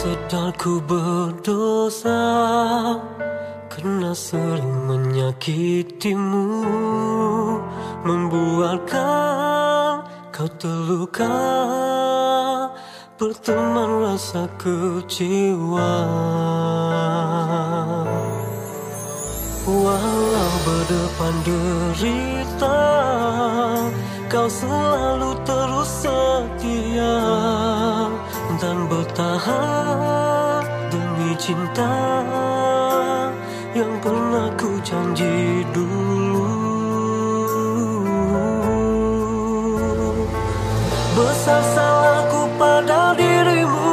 Padahal ku berdosa Karena sering menyakitimu Membuatkan kau terluka. Berteman rasa kecewa. Walau berdepan derita Kau selalu terus setia dan bertahan demi cinta yang pernah ku janji dulu. Besar salahku pada dirimu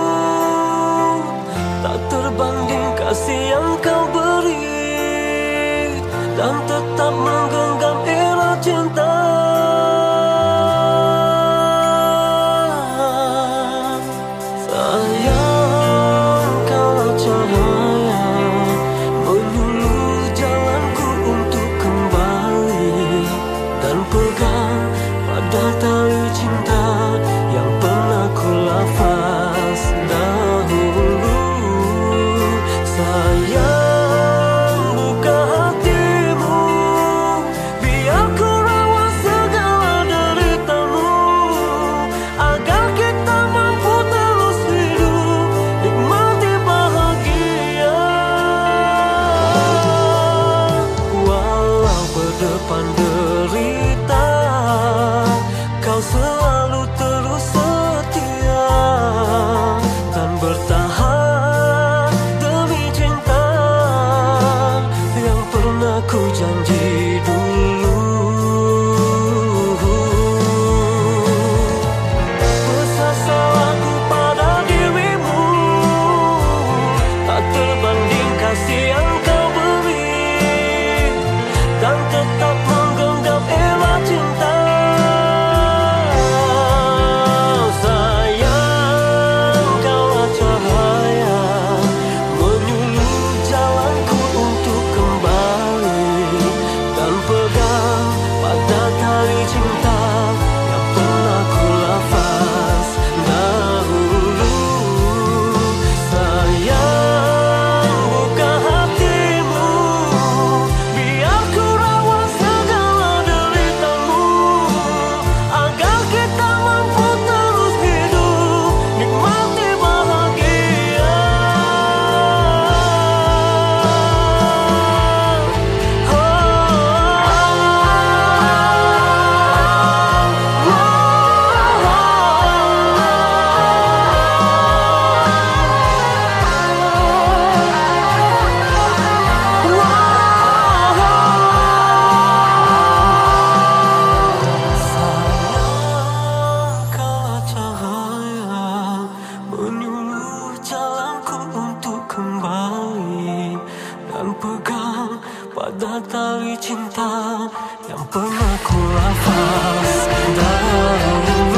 Tak terbanding kasih yang kau beri Dan tetap menggenggam erat cinta Vẫn tali cinta yang pernah ku lafaz dari